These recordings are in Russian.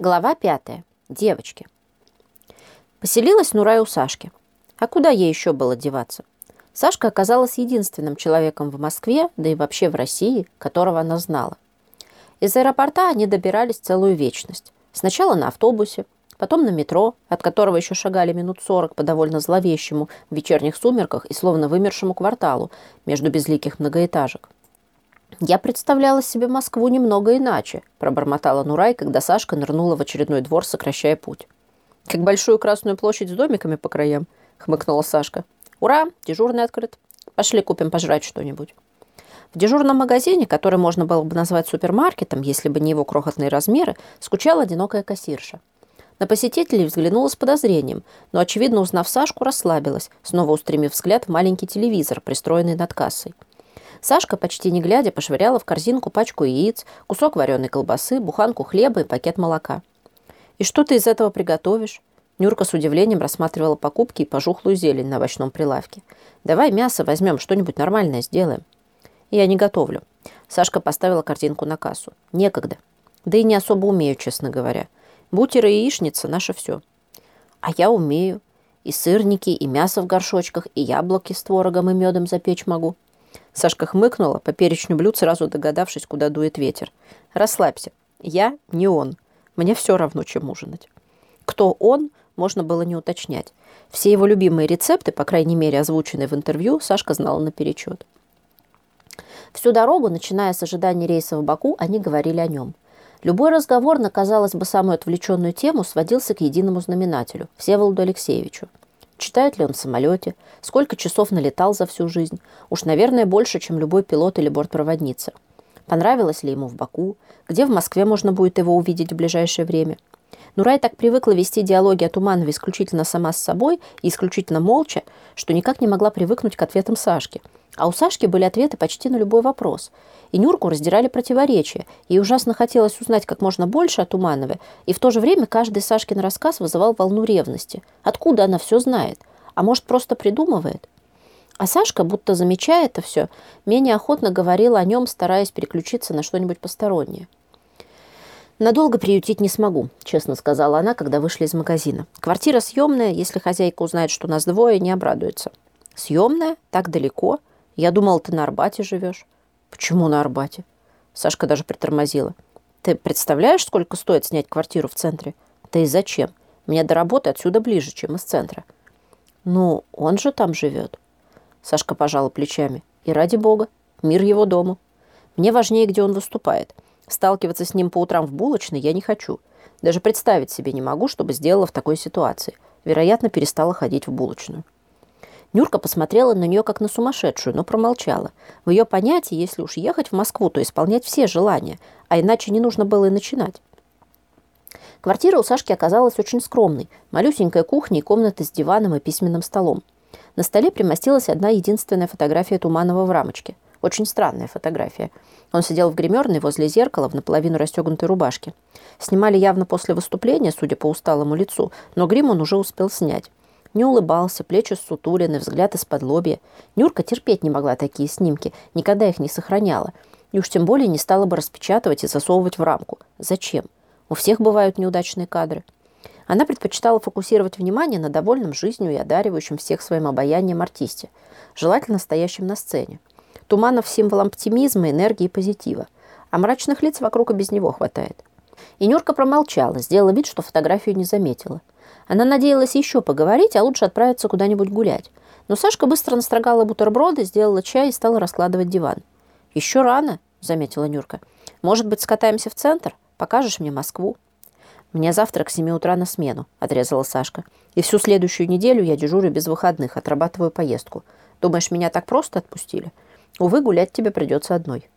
Глава пятая. Девочки. Поселилась Нурай у Сашки. А куда ей еще было деваться? Сашка оказалась единственным человеком в Москве, да и вообще в России, которого она знала. Из аэропорта они добирались целую вечность. Сначала на автобусе, потом на метро, от которого еще шагали минут сорок по довольно зловещему в вечерних сумерках и словно вымершему кварталу между безликих многоэтажек. «Я представляла себе Москву немного иначе», – пробормотала Нурай, когда Сашка нырнула в очередной двор, сокращая путь. «Как большую красную площадь с домиками по краям», – хмыкнула Сашка. «Ура, дежурный открыт. Пошли купим пожрать что-нибудь». В дежурном магазине, который можно было бы назвать супермаркетом, если бы не его крохотные размеры, скучала одинокая кассирша. На посетителей взглянула с подозрением, но, очевидно, узнав Сашку, расслабилась, снова устремив взгляд в маленький телевизор, пристроенный над кассой. Сашка, почти не глядя, пошвыряла в корзинку пачку яиц, кусок вареной колбасы, буханку хлеба и пакет молока. «И что ты из этого приготовишь?» Нюрка с удивлением рассматривала покупки и пожухлую зелень на овощном прилавке. «Давай мясо возьмем, что-нибудь нормальное сделаем». «Я не готовлю». Сашка поставила картинку на кассу. «Некогда. Да и не особо умею, честно говоря. Бутеры и яичница – наше все». «А я умею. И сырники, и мясо в горшочках, и яблоки с творогом и медом запечь могу». Сашка хмыкнула, по перечню блюд сразу догадавшись, куда дует ветер. «Расслабься. Я не он. Мне все равно, чем ужинать». Кто он, можно было не уточнять. Все его любимые рецепты, по крайней мере, озвученные в интервью, Сашка знала наперечет. Всю дорогу, начиная с ожидания рейса в Баку, они говорили о нем. Любой разговор на, казалось бы, самую отвлеченную тему сводился к единому знаменателю – Всеволоду Алексеевичу. Читает ли он в самолете? Сколько часов налетал за всю жизнь? Уж, наверное, больше, чем любой пилот или бортпроводница. Понравилось ли ему в Баку? Где в Москве можно будет его увидеть в ближайшее время? Нурай так привыкла вести диалоги о Туманове исключительно сама с собой и исключительно молча, что никак не могла привыкнуть к ответам Сашки. А у Сашки были ответы почти на любой вопрос – и Нюрку раздирали противоречия. Ей ужасно хотелось узнать как можно больше о Туманове, и в то же время каждый Сашкин рассказ вызывал волну ревности. Откуда она все знает? А может, просто придумывает? А Сашка, будто замечая это все, менее охотно говорила о нем, стараясь переключиться на что-нибудь постороннее. «Надолго приютить не смогу», — честно сказала она, когда вышли из магазина. «Квартира съемная, если хозяйка узнает, что нас двое, не обрадуется». «Съемная? Так далеко? Я думала, ты на Арбате живешь». «Почему на Арбате?» Сашка даже притормозила. «Ты представляешь, сколько стоит снять квартиру в центре? Да и зачем? Мне до работы отсюда ближе, чем из центра». «Ну, он же там живет». Сашка пожала плечами. «И ради бога, мир его дому. Мне важнее, где он выступает. Сталкиваться с ним по утрам в булочной я не хочу. Даже представить себе не могу, чтобы сделала в такой ситуации. Вероятно, перестала ходить в булочную». Нюрка посмотрела на нее как на сумасшедшую, но промолчала. В ее понятии, если уж ехать в Москву, то исполнять все желания, а иначе не нужно было и начинать. Квартира у Сашки оказалась очень скромной. Малюсенькая кухня и комната с диваном и письменным столом. На столе примостилась одна единственная фотография Туманова в рамочке. Очень странная фотография. Он сидел в гримерной возле зеркала в наполовину расстегнутой рубашке. Снимали явно после выступления, судя по усталому лицу, но грим он уже успел снять. Не улыбался, плечи ссутулены, взгляд из-под лобья. Нюрка терпеть не могла такие снимки, никогда их не сохраняла. И уж тем более не стала бы распечатывать и засовывать в рамку. Зачем? У всех бывают неудачные кадры. Она предпочитала фокусировать внимание на довольном жизнью и одаривающем всех своим обаянием артисте, желательно стоящем на сцене. Туманов – символ оптимизма, энергии и позитива, а мрачных лиц вокруг и без него хватает. И Нюрка промолчала, сделала вид, что фотографию не заметила – она надеялась еще поговорить, а лучше отправиться куда-нибудь гулять. Но Сашка быстро настрогала бутерброды, сделала чай и стала раскладывать диван. «Еще рано», — заметила Нюрка. «Может быть, скатаемся в центр? Покажешь мне Москву?» «Мне завтра к семи утра на смену», — отрезала Сашка. «И всю следующую неделю я дежурю без выходных, отрабатываю поездку. Думаешь, меня так просто отпустили? Увы, гулять тебе придется одной».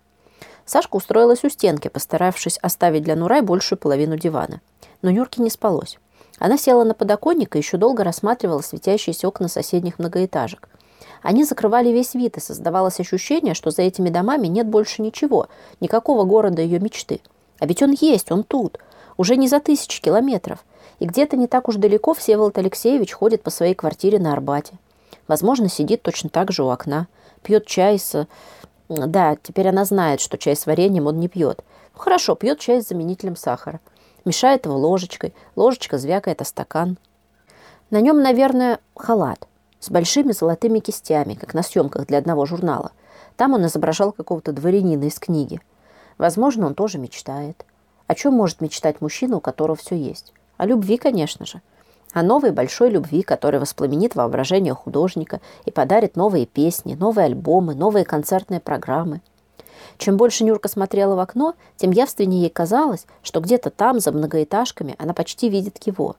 Сашка устроилась у стенки, постаравшись оставить для Нурай большую половину дивана. Но Нюрке не спалось. Она села на подоконник и еще долго рассматривала светящиеся окна соседних многоэтажек. Они закрывали весь вид, и создавалось ощущение, что за этими домами нет больше ничего, никакого города ее мечты. А ведь он есть, он тут, уже не за тысячи километров. И где-то не так уж далеко Всеволод Алексеевич ходит по своей квартире на Арбате. Возможно, сидит точно так же у окна, пьет чай с... Да, теперь она знает, что чай с вареньем он не пьет. Ну, хорошо, пьет чай с заменителем сахара. Мешает его ложечкой, ложечка звякает о стакан. На нем, наверное, халат с большими золотыми кистями, как на съемках для одного журнала. Там он изображал какого-то дворянина из книги. Возможно, он тоже мечтает. О чем может мечтать мужчина, у которого все есть? О любви, конечно же. О новой большой любви, которая воспламенит воображение художника и подарит новые песни, новые альбомы, новые концертные программы. Чем больше Нюрка смотрела в окно, тем явственнее ей казалось, что где-то там, за многоэтажками, она почти видит его.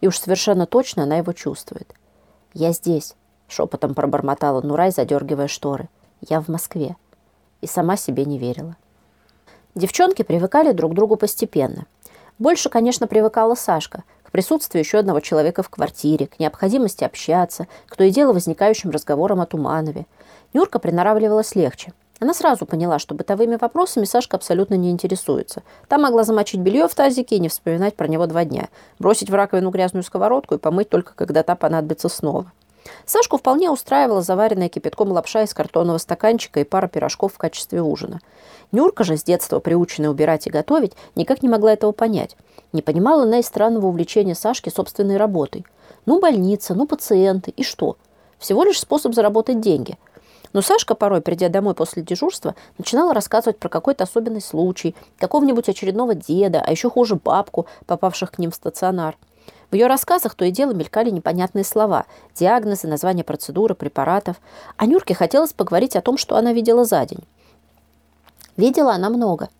И уж совершенно точно она его чувствует. «Я здесь», — шепотом пробормотала Нурай, задергивая шторы. «Я в Москве». И сама себе не верила. Девчонки привыкали друг к другу постепенно. Больше, конечно, привыкала Сашка, к присутствию еще одного человека в квартире, к необходимости общаться, к то и дело возникающим разговорам о Туманове. Нюрка приноравливалась легче. Она сразу поняла, что бытовыми вопросами Сашка абсолютно не интересуется. Там могла замочить белье в тазике и не вспоминать про него два дня, бросить в раковину грязную сковородку и помыть только, когда та понадобится снова. Сашку вполне устраивала заваренная кипятком лапша из картонного стаканчика и пара пирожков в качестве ужина. Нюрка же, с детства приученная убирать и готовить, никак не могла этого понять. Не понимала она и странного увлечения Сашки собственной работой. Ну, больница, ну, пациенты, и что? Всего лишь способ заработать деньги. Но Сашка порой, придя домой после дежурства, начинала рассказывать про какой-то особенный случай, какого-нибудь очередного деда, а еще хуже бабку, попавших к ним в стационар. В ее рассказах то и дело мелькали непонятные слова, диагнозы, названия процедуры, препаратов. А Нюрке хотелось поговорить о том, что она видела за день. Видела она много.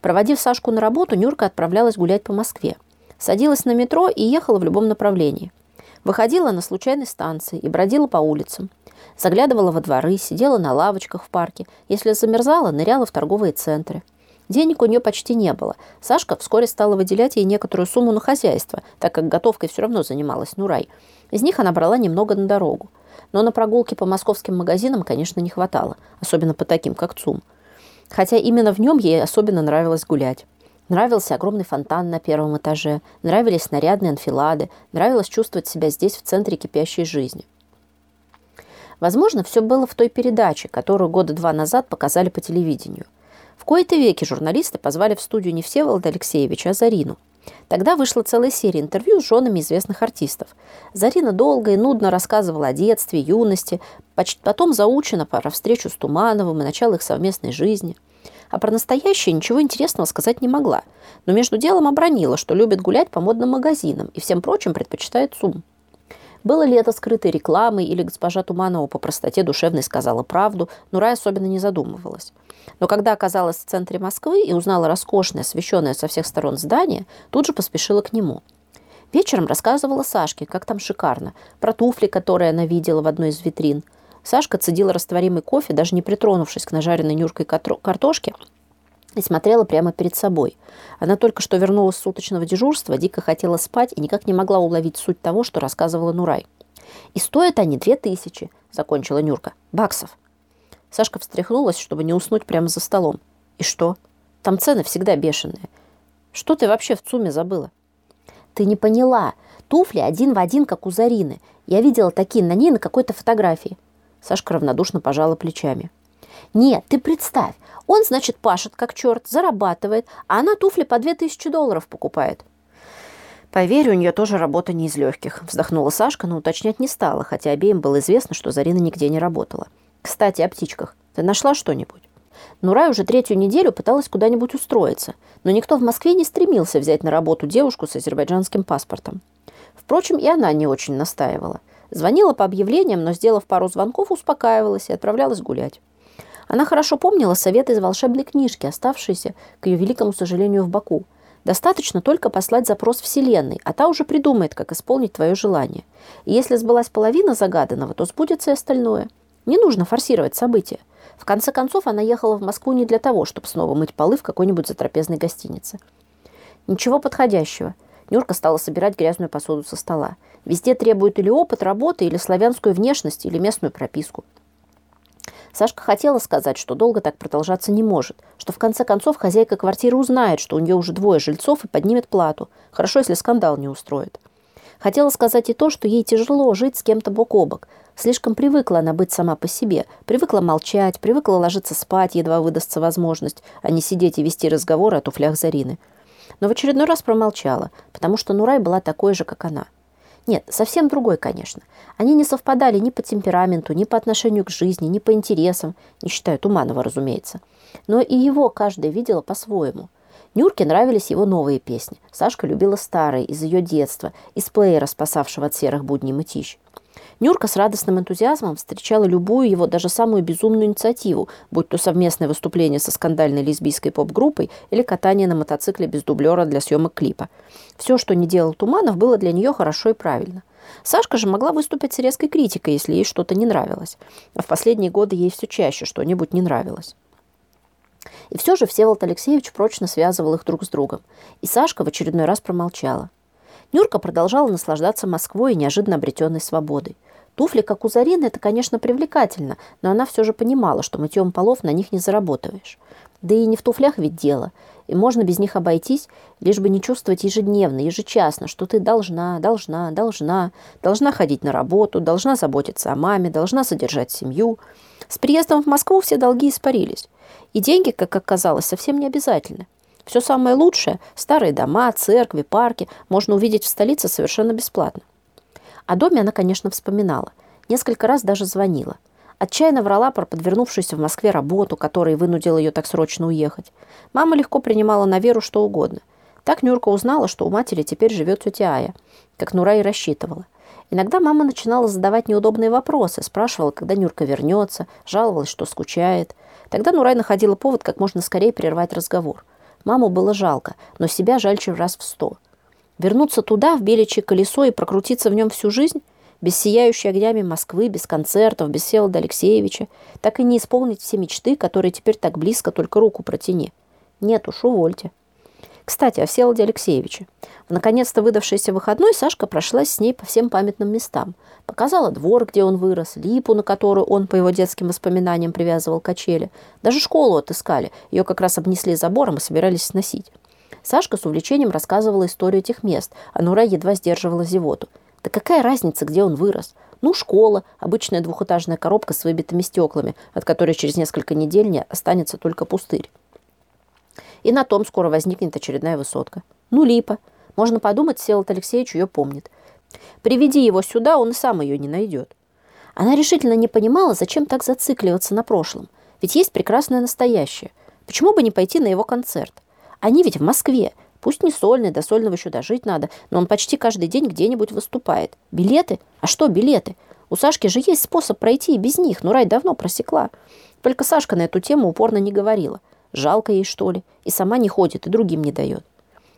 Проводив Сашку на работу, Нюрка отправлялась гулять по Москве. Садилась на метро и ехала в любом направлении. Выходила на случайной станции и бродила по улицам. Заглядывала во дворы, сидела на лавочках в парке. Если замерзала, ныряла в торговые центры. Денег у нее почти не было. Сашка вскоре стала выделять ей некоторую сумму на хозяйство, так как готовкой все равно занималась Нурай. Из них она брала немного на дорогу. Но на прогулки по московским магазинам, конечно, не хватало, особенно по таким, как ЦУМ. Хотя именно в нем ей особенно нравилось гулять. Нравился огромный фонтан на первом этаже, нравились нарядные анфилады, нравилось чувствовать себя здесь, в центре кипящей жизни. Возможно, все было в той передаче, которую года два назад показали по телевидению. В кои-то веки журналисты позвали в студию не Всеволода Алексеевича, а Зарину. Тогда вышла целая серия интервью с женами известных артистов. Зарина долго и нудно рассказывала о детстве, юности, потом заучена про встречу с Тумановым и начало их совместной жизни. А про настоящее ничего интересного сказать не могла, но между делом обронила, что любит гулять по модным магазинам и всем прочим предпочитает ЦУМ. Было ли это скрытой рекламой или госпожа Туманова по простоте душевной сказала правду, Нурай особенно не задумывалась. Но когда оказалась в центре Москвы и узнала роскошное, освещенное со всех сторон здание, тут же поспешила к нему. Вечером рассказывала Сашке, как там шикарно, про туфли, которые она видела в одной из витрин. Сашка цедила растворимый кофе, даже не притронувшись к нажаренной нюркой картошке, и смотрела прямо перед собой. Она только что вернулась с суточного дежурства, дико хотела спать и никак не могла уловить суть того, что рассказывала Нурай. «И стоят они две тысячи», — закончила Нюрка. «Баксов». Сашка встряхнулась, чтобы не уснуть прямо за столом. И что? Там цены всегда бешеные. Что ты вообще в ЦУМе забыла? Ты не поняла. Туфли один в один, как у Зарины. Я видела такие на ней на какой-то фотографии. Сашка равнодушно пожала плечами. Нет, ты представь. Он, значит, пашет как черт, зарабатывает, а она туфли по две тысячи долларов покупает. Поверь, у нее тоже работа не из легких. Вздохнула Сашка, но уточнять не стала, хотя обеим было известно, что Зарина нигде не работала. Кстати, о птичках. Ты нашла что-нибудь? Нурай уже третью неделю пыталась куда-нибудь устроиться, но никто в Москве не стремился взять на работу девушку с азербайджанским паспортом. Впрочем, и она не очень настаивала. Звонила по объявлениям, но, сделав пару звонков, успокаивалась и отправлялась гулять. Она хорошо помнила советы из волшебной книжки, оставшиеся, к ее великому сожалению, в Баку. Достаточно только послать запрос Вселенной, а та уже придумает, как исполнить твое желание. И если сбылась половина загаданного, то сбудется и остальное – не нужно форсировать события. В конце концов, она ехала в Москву не для того, чтобы снова мыть полы в какой-нибудь затрапезной гостинице. Ничего подходящего. Нюрка стала собирать грязную посуду со стола. Везде требуют или опыт работы, или славянскую внешность, или местную прописку. Сашка хотела сказать, что долго так продолжаться не может, что в конце концов хозяйка квартиры узнает, что у нее уже двое жильцов и поднимет плату. Хорошо, если скандал не устроит. Хотела сказать и то, что ей тяжело жить с кем-то бок о бок. Слишком привыкла она быть сама по себе. Привыкла молчать, привыкла ложиться спать, едва выдастся возможность, а не сидеть и вести разговоры о туфлях Зарины. Но в очередной раз промолчала, потому что Нурай была такой же, как она. Нет, совсем другой, конечно. Они не совпадали ни по темпераменту, ни по отношению к жизни, ни по интересам, не считая Туманова, разумеется. Но и его каждая видела по-своему. Нюрке нравились его новые песни. Сашка любила старые, из ее детства, из плеера, спасавшего от серых будней мытищ. Нюрка с радостным энтузиазмом встречала любую его, даже самую безумную инициативу, будь то совместное выступление со скандальной лесбийской поп-группой или катание на мотоцикле без дублера для съемок клипа. Все, что не делал Туманов, было для нее хорошо и правильно. Сашка же могла выступить с резкой критикой, если ей что-то не нравилось. А в последние годы ей все чаще что-нибудь не нравилось. И все же Всеволод Алексеевич прочно связывал их друг с другом. И Сашка в очередной раз промолчала. Нюрка продолжала наслаждаться Москвой и неожиданно обретенной свободой. Туфли, как у Зарины, это, конечно, привлекательно, но она все же понимала, что мытьем полов на них не заработаешь. Да и не в туфлях ведь дело. И можно без них обойтись, лишь бы не чувствовать ежедневно, ежечасно, что ты должна, должна, должна, должна ходить на работу, должна заботиться о маме, должна содержать семью. С приездом в Москву все долги испарились. И деньги, как оказалось, совсем не обязательны. Все самое лучшее – старые дома, церкви, парки – можно увидеть в столице совершенно бесплатно. О доме она, конечно, вспоминала. Несколько раз даже звонила. Отчаянно врала про подвернувшуюся в Москве работу, которая вынудила ее так срочно уехать. Мама легко принимала на веру что угодно. Так Нюрка узнала, что у матери теперь живет тетя Ая, как Нура и рассчитывала. Иногда мама начинала задавать неудобные вопросы, спрашивала, когда Нюрка вернется, жаловалась, что скучает. Тогда Нурай находила повод как можно скорее прервать разговор. Маму было жалко, но себя жальче раз в сто. Вернуться туда, в беличье колесо, и прокрутиться в нем всю жизнь – без сияющей огнями Москвы, без концертов, без Селода Алексеевича, так и не исполнить все мечты, которые теперь так близко, только руку протяни. Нет уж, увольте. Кстати, о Всеволоде Алексеевиче. В наконец-то выдавшийся выходной Сашка прошлась с ней по всем памятным местам. Показала двор, где он вырос, липу, на которую он, по его детским воспоминаниям, привязывал качели. Даже школу отыскали. Ее как раз обнесли забором и собирались сносить. Сашка с увлечением рассказывала историю этих мест, а Нура едва сдерживала зевоту. Да какая разница, где он вырос? Ну, школа, обычная двухэтажная коробка с выбитыми стеклами, от которой через несколько недель не останется только пустырь. И на том скоро возникнет очередная высотка. Ну, липа. Можно подумать, Селот Алексеевич ее помнит. Приведи его сюда, он сам ее не найдет. Она решительно не понимала, зачем так зацикливаться на прошлом. Ведь есть прекрасное настоящее. Почему бы не пойти на его концерт? Они ведь в Москве. Пусть не сольный, до сольного еще дожить надо, но он почти каждый день где-нибудь выступает. Билеты? А что билеты? У Сашки же есть способ пройти и без них, но Рай давно просекла. Только Сашка на эту тему упорно не говорила. Жалко ей, что ли, и сама не ходит, и другим не дает.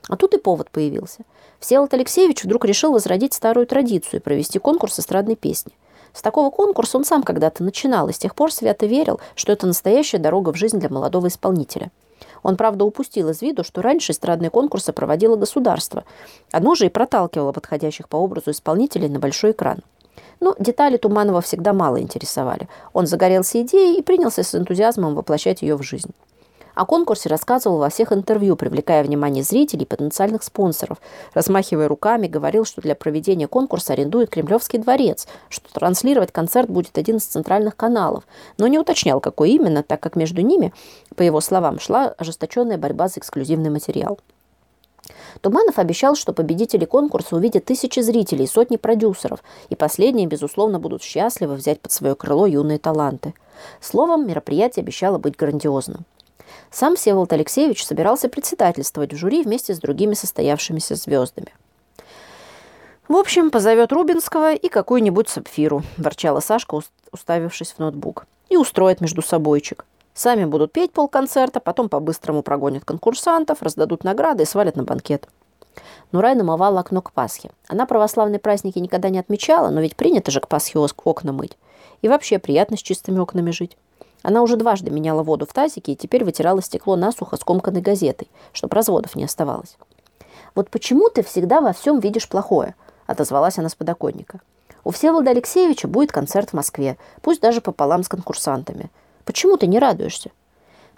А тут и повод появился. Всеволод Алексеевич вдруг решил возродить старую традицию и провести конкурс эстрадной песни. С такого конкурса он сам когда-то начинал, и с тех пор свято верил, что это настоящая дорога в жизнь для молодого исполнителя – он, правда, упустил из виду, что раньше эстрадные конкурсы проводило государство. Оно же и проталкивало подходящих по образу исполнителей на большой экран. Но детали Туманова всегда мало интересовали. Он загорелся идеей и принялся с энтузиазмом воплощать ее в жизнь. О конкурсе рассказывал во всех интервью, привлекая внимание зрителей и потенциальных спонсоров. Размахивая руками, говорил, что для проведения конкурса арендует Кремлевский дворец, что транслировать концерт будет один из центральных каналов, но не уточнял, какой именно, так как между ними, по его словам, шла ожесточенная борьба за эксклюзивный материал. Туманов обещал, что победители конкурса увидят тысячи зрителей сотни продюсеров, и последние, безусловно, будут счастливы взять под свое крыло юные таланты. Словом, мероприятие обещало быть грандиозным. Сам Всеволод Алексеевич собирался председательствовать в жюри вместе с другими состоявшимися звездами. «В общем, позовет Рубинского и какую-нибудь сапфиру», – ворчала Сашка, уставившись в ноутбук. «И устроит между собойчик. Сами будут петь полконцерта, потом по-быстрому прогонят конкурсантов, раздадут награды и свалят на банкет». Нурай намывала окно к Пасхе. Она православные праздники никогда не отмечала, но ведь принято же к Пасхе окна мыть. И вообще приятно с чистыми окнами жить. Она уже дважды меняла воду в тазике и теперь вытирала стекло насухо скомканной газетой, чтобы разводов не оставалось. «Вот почему ты всегда во всем видишь плохое?» – отозвалась она с подоконника. «У Всеволода Алексеевича будет концерт в Москве, пусть даже пополам с конкурсантами. Почему ты не радуешься?»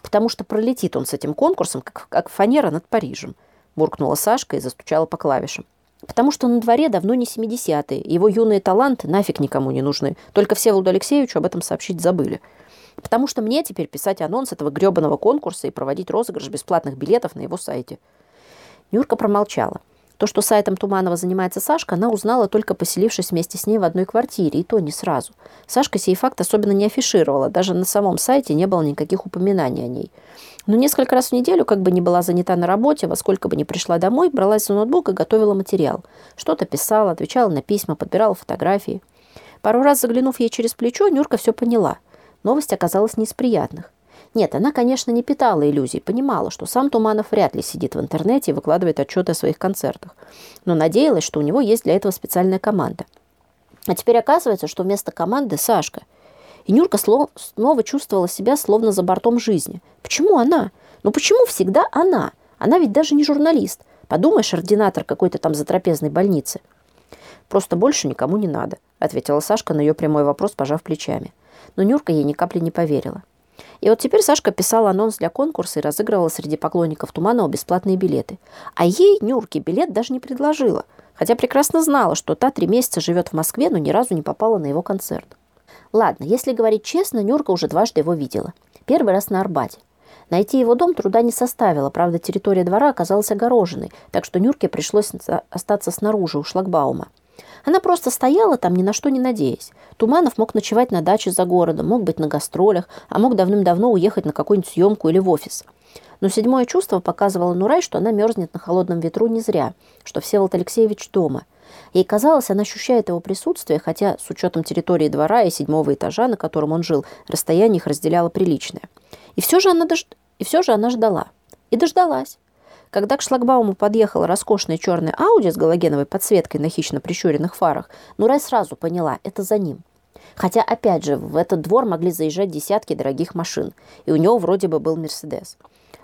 «Потому что пролетит он с этим конкурсом, как, как фанера над Парижем», – буркнула Сашка и застучала по клавишам. «Потому что на дворе давно не 70-е, его юные таланты нафиг никому не нужны, только Всеволоду Алексеевичу об этом сообщить забыли». Потому что мне теперь писать анонс этого гребаного конкурса и проводить розыгрыш бесплатных билетов на его сайте. Нюрка промолчала. То, что сайтом Туманова занимается Сашка, она узнала только поселившись вместе с ней в одной квартире, и то не сразу. Сашка сей факт особенно не афишировала, даже на самом сайте не было никаких упоминаний о ней. Но несколько раз в неделю, как бы ни была занята на работе, во сколько бы ни пришла домой, бралась за ноутбук и готовила материал. Что-то писала, отвечала на письма, подбирала фотографии. Пару раз заглянув ей через плечо, Нюрка все поняла. Новость оказалась не из приятных. Нет, она, конечно, не питала иллюзий, понимала, что сам Туманов вряд ли сидит в интернете и выкладывает отчеты о своих концертах. Но надеялась, что у него есть для этого специальная команда. А теперь оказывается, что вместо команды Сашка. И Нюрка снова чувствовала себя словно за бортом жизни. Почему она? Ну почему всегда она? Она ведь даже не журналист. Подумаешь, ординатор какой-то там затрапезной больницы. Просто больше никому не надо, ответила Сашка на ее прямой вопрос, пожав плечами. Но Нюрка ей ни капли не поверила. И вот теперь Сашка писала анонс для конкурса и разыгрывала среди поклонников Туманова бесплатные билеты. А ей, Нюрке, билет даже не предложила, хотя прекрасно знала, что та три месяца живет в Москве, но ни разу не попала на его концерт. Ладно, если говорить честно, Нюрка уже дважды его видела. Первый раз на Арбате. Найти его дом труда не составило, правда, территория двора оказалась огороженной, так что Нюрке пришлось остаться снаружи у шлагбаума. Она просто стояла там, ни на что не надеясь. Туманов мог ночевать на даче за городом, мог быть на гастролях, а мог давным-давно уехать на какую-нибудь съемку или в офис. Но седьмое чувство показывало Нурай, что она мерзнет на холодном ветру не зря, что Всеволод Алексеевич дома. Ей казалось, она ощущает его присутствие, хотя с учетом территории двора и седьмого этажа, на котором он жил, расстояние их разделяло приличное. И все же она, дож... и все же она ждала. И дождалась. Когда к шлагбауму подъехала роскошная черная Ауди с галогеновой подсветкой на хищно прищуренных фарах, Нурай сразу поняла – это за ним. Хотя, опять же, в этот двор могли заезжать десятки дорогих машин, и у него вроде бы был Мерседес.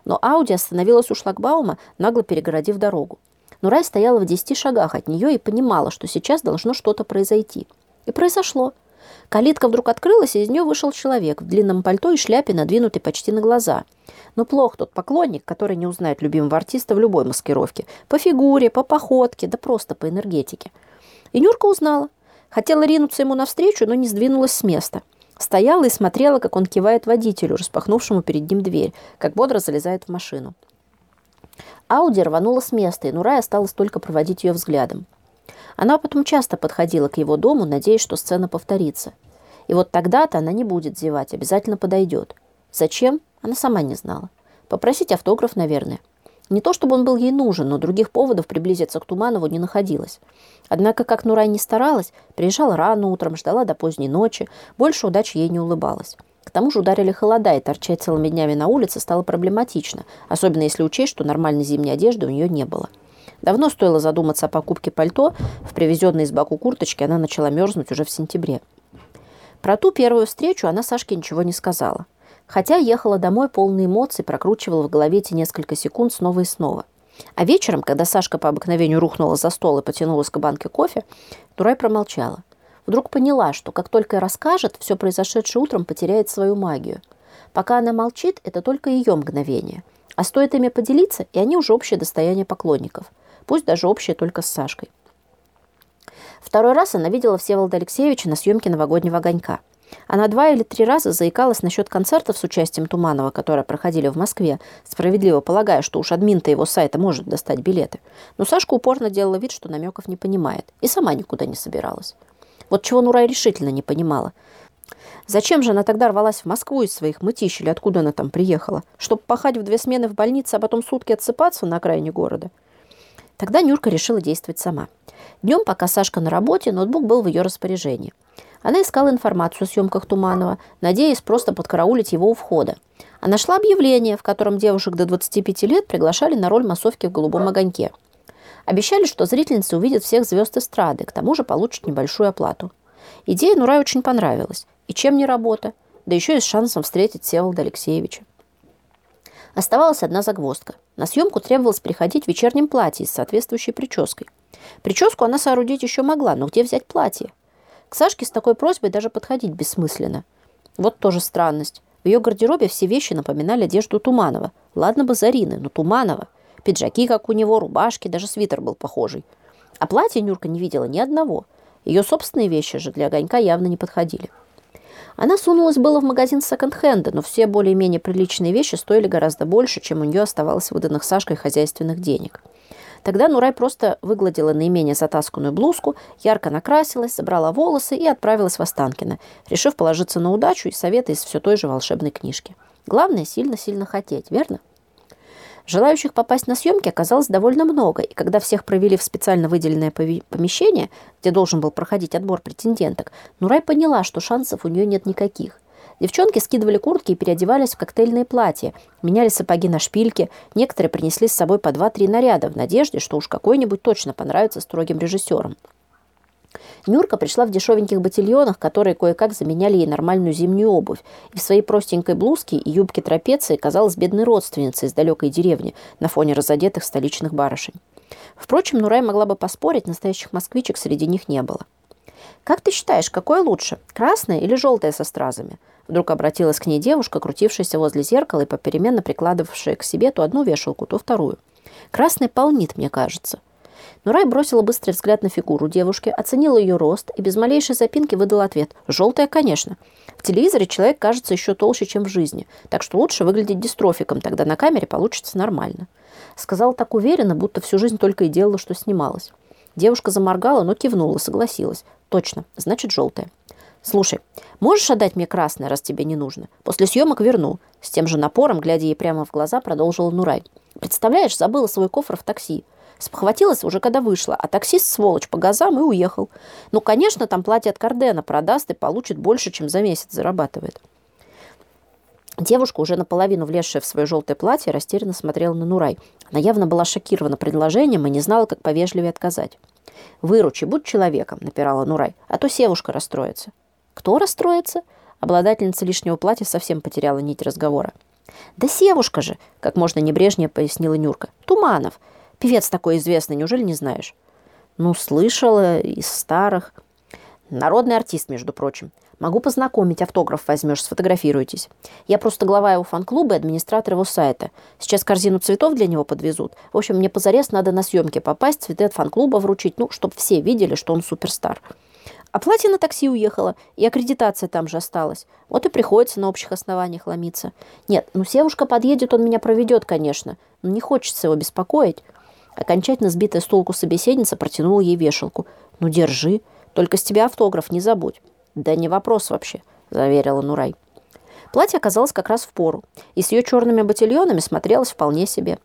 Но Ауди остановилась у шлагбаума, нагло перегородив дорогу. Нурай стояла в десяти шагах от нее и понимала, что сейчас должно что-то произойти. И произошло – Калитка вдруг открылась, и из нее вышел человек в длинном пальто и шляпе, надвинутой почти на глаза. Но плох тот поклонник, который не узнает любимого артиста в любой маскировке. По фигуре, по походке, да просто по энергетике. И Нюрка узнала. Хотела ринуться ему навстречу, но не сдвинулась с места. Стояла и смотрела, как он кивает водителю, распахнувшему перед ним дверь, как бодро залезает в машину. Ауди рванула с места, и Нурай осталось только проводить ее взглядом. Она потом часто подходила к его дому, надеясь, что сцена повторится. И вот тогда-то она не будет зевать, обязательно подойдет. Зачем? Она сама не знала. Попросить автограф, наверное. Не то, чтобы он был ей нужен, но других поводов приблизиться к Туманову не находилось. Однако, как Нурай не старалась, приезжала рано утром, ждала до поздней ночи, больше удачи ей не улыбалась. К тому же ударили холода, и торчать целыми днями на улице стало проблематично, особенно если учесть, что нормальной зимней одежды у нее не было. Давно стоило задуматься о покупке пальто. В привезенной из Баку курточке она начала мерзнуть уже в сентябре. Про ту первую встречу она Сашке ничего не сказала. Хотя ехала домой полной эмоций, прокручивала в голове эти несколько секунд снова и снова. А вечером, когда Сашка по обыкновению рухнула за стол и потянулась к банке кофе, Турай промолчала. Вдруг поняла, что как только расскажет, все произошедшее утром потеряет свою магию. Пока она молчит, это только ее мгновение. А стоит ими поделиться, и они уже общее достояние поклонников – пусть даже общее только с Сашкой. Второй раз она видела Всеволода Алексеевича на съемке новогоднего огонька. Она два или три раза заикалась насчет концертов с участием Туманова, которые проходили в Москве, справедливо полагая, что уж админ-то его сайта может достать билеты. Но Сашка упорно делала вид, что намеков не понимает, и сама никуда не собиралась. Вот чего Нурай решительно не понимала. Зачем же она тогда рвалась в Москву из своих мытищ, или откуда она там приехала? Чтобы пахать в две смены в больнице, а потом сутки отсыпаться на окраине города? Тогда Нюрка решила действовать сама. Днем, пока Сашка на работе, ноутбук был в ее распоряжении. Она искала информацию о съемках Туманова, надеясь просто подкараулить его у входа. А нашла объявление, в котором девушек до 25 лет приглашали на роль массовки в «Голубом огоньке». Обещали, что зрительницы увидят всех звезд эстрады, к тому же получат небольшую оплату. Идея Нурай очень понравилась. И чем не работа? Да еще и с шансом встретить Всеволода Алексеевича. Оставалась одна загвоздка. На съемку требовалось приходить в вечернем платье с соответствующей прической. Прическу она соорудить еще могла, но где взять платье? К Сашке с такой просьбой даже подходить бессмысленно. Вот тоже странность. В ее гардеробе все вещи напоминали одежду Туманова. Ладно бы Зарины, но Туманова. Пиджаки, как у него, рубашки, даже свитер был похожий. А платья Нюрка не видела ни одного. Ее собственные вещи же для огонька явно не подходили. Она сунулась было в магазин секонд-хенда, но все более-менее приличные вещи стоили гораздо больше, чем у нее оставалось выданных Сашкой хозяйственных денег. Тогда Нурай просто выгладила наименее затасканную блузку, ярко накрасилась, собрала волосы и отправилась в Останкино, решив положиться на удачу и советы из все той же волшебной книжки. Главное – сильно-сильно хотеть, верно? Желающих попасть на съемки оказалось довольно много, и когда всех провели в специально выделенное помещение, где должен был проходить отбор претенденток, Нурай поняла, что шансов у нее нет никаких. Девчонки скидывали куртки и переодевались в коктейльные платья, меняли сапоги на шпильки, некоторые принесли с собой по два-три наряда в надежде, что уж какой-нибудь точно понравится строгим режиссерам. Нюрка пришла в дешевеньких ботильонах, которые кое-как заменяли ей нормальную зимнюю обувь, и в своей простенькой блузке и юбке трапеции казалась бедной родственницей из далекой деревни на фоне разодетых столичных барышень. Впрочем, Нурай могла бы поспорить, настоящих москвичек среди них не было. «Как ты считаешь, какое лучше, красное или желтое со стразами?» Вдруг обратилась к ней девушка, крутившаяся возле зеркала и попеременно прикладывавшая к себе то одну вешалку, то вторую. «Красный полнит, мне кажется». Но Рай бросила быстрый взгляд на фигуру девушки, оценила ее рост и без малейшей запинки выдала ответ. «Желтая, конечно. В телевизоре человек кажется еще толще, чем в жизни, так что лучше выглядеть дистрофиком, тогда на камере получится нормально». Сказала так уверенно, будто всю жизнь только и делала, что снималась. Девушка заморгала, но кивнула, согласилась. «Точно, значит, желтая». «Слушай, можешь отдать мне красное, раз тебе не нужно? После съемок верну». С тем же напором, глядя ей прямо в глаза, продолжила Нурай. «Представляешь, забыла свой кофр в такси. Спохватилась уже, когда вышла, а таксист, сволочь, по газам и уехал. Ну, конечно, там платье от Кардена продаст и получит больше, чем за месяц зарабатывает. Девушка, уже наполовину влезшая в свое желтое платье, растерянно смотрела на Нурай. Она явно была шокирована предложением и не знала, как повежливее отказать. «Выручи, будь человеком», — напирала Нурай, — «а то севушка расстроится». «Кто расстроится?» Обладательница лишнего платья совсем потеряла нить разговора. «Да севушка же!» — как можно небрежнее пояснила Нюрка. «Туманов. Певец такой известный, неужели не знаешь? Ну, слышала из старых. Народный артист, между прочим. Могу познакомить, автограф возьмешь, сфотографируйтесь. Я просто глава его фан-клуба и администратор его сайта. Сейчас корзину цветов для него подвезут. В общем, мне позарез надо на съемки попасть, цветы от фан-клуба вручить, ну, чтобы все видели, что он суперстар. А платье на такси уехало, и аккредитация там же осталась. Вот и приходится на общих основаниях ломиться. Нет, ну, Севушка подъедет, он меня проведет, конечно. Но не хочется его беспокоить. Окончательно сбитая с толку собеседница протянула ей вешалку. «Ну, держи. Только с тебя автограф не забудь». «Да не вопрос вообще», — заверила Нурай. Платье оказалось как раз в пору, и с ее черными ботильонами смотрелось вполне себе.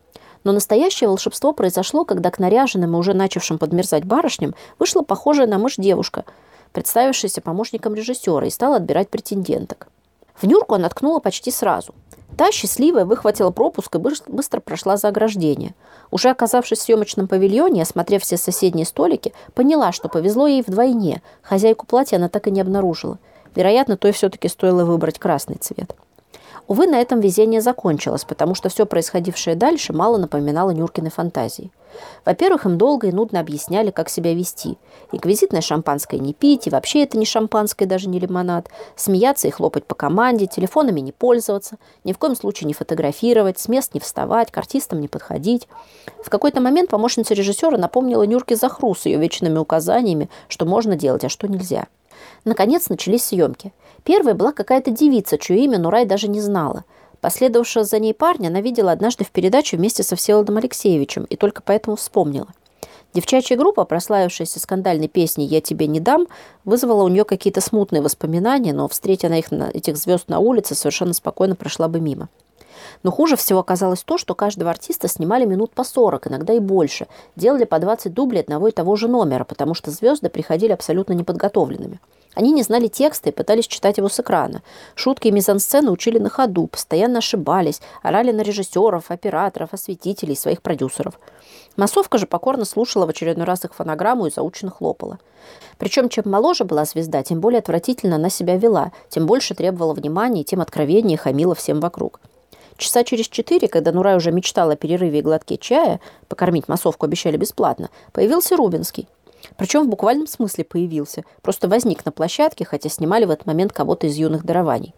Но настоящее волшебство произошло, когда к наряженным и уже начавшим подмерзать барышням вышла похожая на мышь девушка, представившаяся помощником режиссера, и стала отбирать претенденток. В Нюрку она ткнула почти сразу. Та, счастливая, выхватила пропуск и быстро прошла за ограждение. Уже оказавшись в съемочном павильоне, осмотрев все соседние столики, поняла, что повезло ей вдвойне. Хозяйку платья она так и не обнаружила. Вероятно, то и все-таки стоило выбрать красный цвет. Увы, на этом везение закончилось, потому что все происходившее дальше мало напоминало Нюркиной фантазии. Во-первых, им долго и нудно объясняли, как себя вести. Инквизитное шампанское не пить, и вообще это не шампанское, даже не лимонад. Смеяться и хлопать по команде, телефонами не пользоваться, ни в коем случае не фотографировать, с мест не вставать, к артистам не подходить. В какой-то момент помощница режиссера напомнила Нюрке Захру с ее вечными указаниями, что можно делать, а что нельзя. Наконец начались съемки. Первой была какая-то девица, чье имя Нурай даже не знала. Последовавшего за ней парня она видела однажды в передаче вместе со Всеволодом Алексеевичем и только поэтому вспомнила. Девчачья группа, прославившаяся скандальной песней «Я тебе не дам», вызвала у нее какие-то смутные воспоминания, но, встретя на их, на этих звезд на улице, совершенно спокойно прошла бы мимо. Но хуже всего оказалось то, что каждого артиста снимали минут по 40, иногда и больше. Делали по 20 дублей одного и того же номера, потому что звезды приходили абсолютно неподготовленными. Они не знали текста и пытались читать его с экрана. Шутки и мизансцены учили на ходу, постоянно ошибались, орали на режиссеров, операторов, осветителей, своих продюсеров. Массовка же покорно слушала в очередной раз их фонограмму и заученно хлопала. Причем, чем моложе была звезда, тем более отвратительно она себя вела, тем больше требовала внимания, тем откровеннее хамила всем вокруг. Часа через четыре, когда Нурай уже мечтала о перерыве и глотке чая, покормить массовку обещали бесплатно, появился Рубинский. Причем в буквальном смысле появился. Просто возник на площадке, хотя снимали в этот момент кого-то из юных дарований.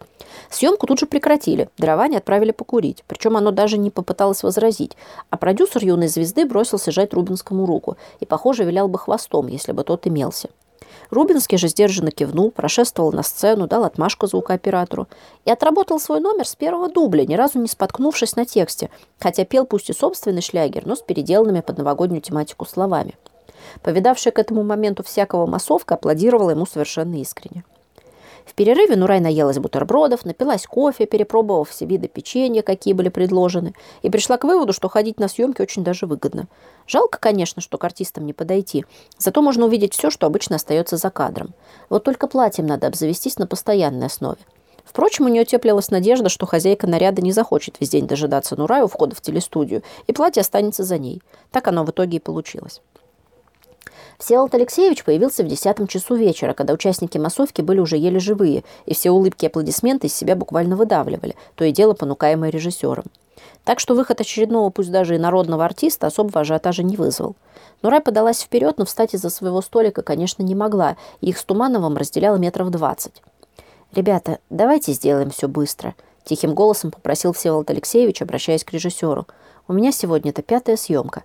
Съемку тут же прекратили. Дарование отправили покурить. Причем оно даже не попыталось возразить. А продюсер юной звезды бросился жать Рубинскому руку. И, похоже, вилял бы хвостом, если бы тот имелся. Рубинский же сдержанно кивнул, прошествовал на сцену, дал отмашку звукооператору и отработал свой номер с первого дубля, ни разу не споткнувшись на тексте, хотя пел пусть и собственный шлягер, но с переделанными под новогоднюю тематику словами. Повидавшая к этому моменту всякого массовка аплодировала ему совершенно искренне. В перерыве Нурай наелась бутербродов, напилась кофе, перепробовав все виды печенья, какие были предложены, и пришла к выводу, что ходить на съемки очень даже выгодно. Жалко, конечно, что к артистам не подойти, зато можно увидеть все, что обычно остается за кадром. Вот только платьем надо обзавестись на постоянной основе. Впрочем, у нее теплилась надежда, что хозяйка наряда не захочет весь день дожидаться Нурая у входа в телестудию, и платье останется за ней. Так оно в итоге и получилось. Всеволод Алексеевич появился в десятом часу вечера, когда участники массовки были уже еле живые, и все улыбки и аплодисменты из себя буквально выдавливали, то и дело понукаемое режиссером. Так что выход очередного, пусть даже и народного артиста, особого ажиотажа не вызвал. Нурай подалась вперед, но встать из-за своего столика, конечно, не могла, и их с Тумановым разделяло метров двадцать. «Ребята, давайте сделаем все быстро», – тихим голосом попросил Всеволод Алексеевич, обращаясь к режиссеру. «У меня сегодня это пятая съемка».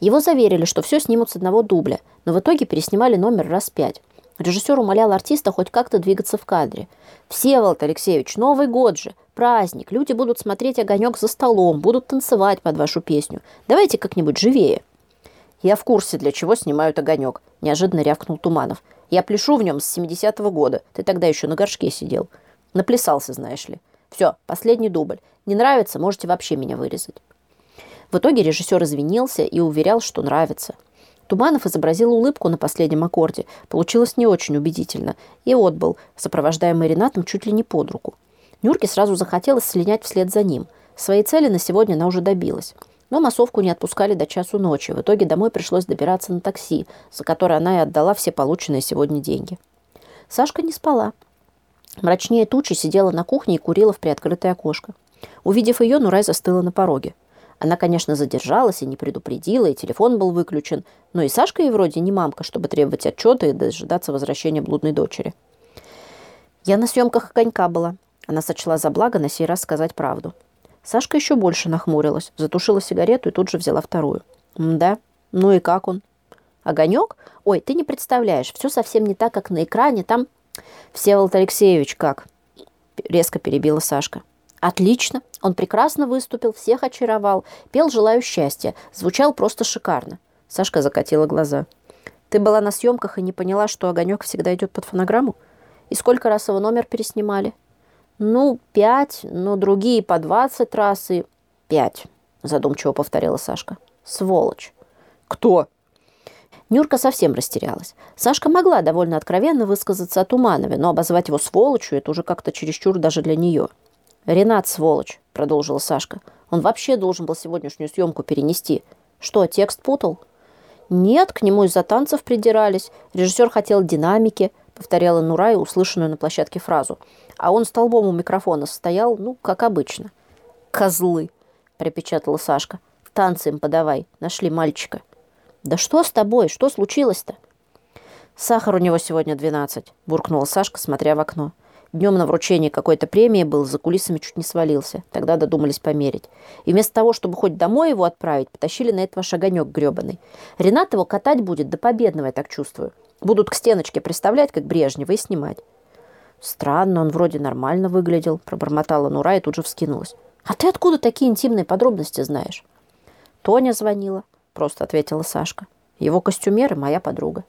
Его заверили, что все снимут с одного дубля, но в итоге переснимали номер раз пять. Режиссер умолял артиста хоть как-то двигаться в кадре. «Всеволод Алексеевич, Новый год же, праздник, люди будут смотреть огонек за столом, будут танцевать под вашу песню. Давайте как-нибудь живее». «Я в курсе, для чего снимают огонек», – неожиданно рявкнул Туманов. «Я пляшу в нем с 70-го года. Ты тогда еще на горшке сидел. Наплясался, знаешь ли. Все, последний дубль. Не нравится, можете вообще меня вырезать». В итоге режиссер извинился и уверял, что нравится. Туманов изобразил улыбку на последнем аккорде. Получилось не очень убедительно. И отбыл, сопровождаемый Ренатом чуть ли не под руку. Нюрке сразу захотелось слинять вслед за ним. Своей цели на сегодня она уже добилась. Но массовку не отпускали до часу ночи. В итоге домой пришлось добираться на такси, за которое она и отдала все полученные сегодня деньги. Сашка не спала. Мрачнее тучи сидела на кухне и курила в приоткрытое окошко. Увидев ее, Нурай застыла на пороге. Она, конечно, задержалась и не предупредила, и телефон был выключен, но и Сашка ей вроде не мамка, чтобы требовать отчета и дожидаться возвращения блудной дочери. «Я на съемках огонька была». Она сочла за благо на сей раз сказать правду. Сашка еще больше нахмурилась, затушила сигарету и тут же взяла вторую. «Да? Ну и как он?» «Огонек? Ой, ты не представляешь, все совсем не так, как на экране. Там...» «Всеволод Алексеевич, как?» Резко перебила Сашка. Отлично. Он прекрасно выступил, всех очаровал, пел «Желаю счастья», звучал просто шикарно. Сашка закатила глаза. Ты была на съемках и не поняла, что огонек всегда идет под фонограмму? И сколько раз его номер переснимали? Ну, пять, но другие по двадцать раз и... Пять, задумчиво повторила Сашка. Сволочь. Кто? Нюрка совсем растерялась. Сашка могла довольно откровенно высказаться о Туманове, но обозвать его сволочью – это уже как-то чересчур даже для нее. «Ренат, сволочь», — продолжила Сашка. «Он вообще должен был сегодняшнюю съемку перенести. Что, текст путал?» «Нет, к нему из-за танцев придирались. Режиссер хотел динамики», — повторяла Нурай услышанную на площадке фразу. А он столбом у микрофона стоял, ну, как обычно. «Козлы», — припечатала Сашка. «Танцы им подавай. Нашли мальчика». «Да что с тобой? Что случилось-то?» «Сахар у него сегодня двенадцать», — буркнула Сашка, смотря в окно. Днем на вручении какой-то премии был, за кулисами чуть не свалился. Тогда додумались померить. И вместо того, чтобы хоть домой его отправить, потащили на этого шаганек гребаный. Ренат его катать будет до победного, я так чувствую. Будут к стеночке приставлять, как Брежнева, и снимать. Странно, он вроде нормально выглядел, пробормотала Нура и тут же вскинулась. А ты откуда такие интимные подробности знаешь? Тоня звонила, просто ответила Сашка. Его костюмер и моя подруга.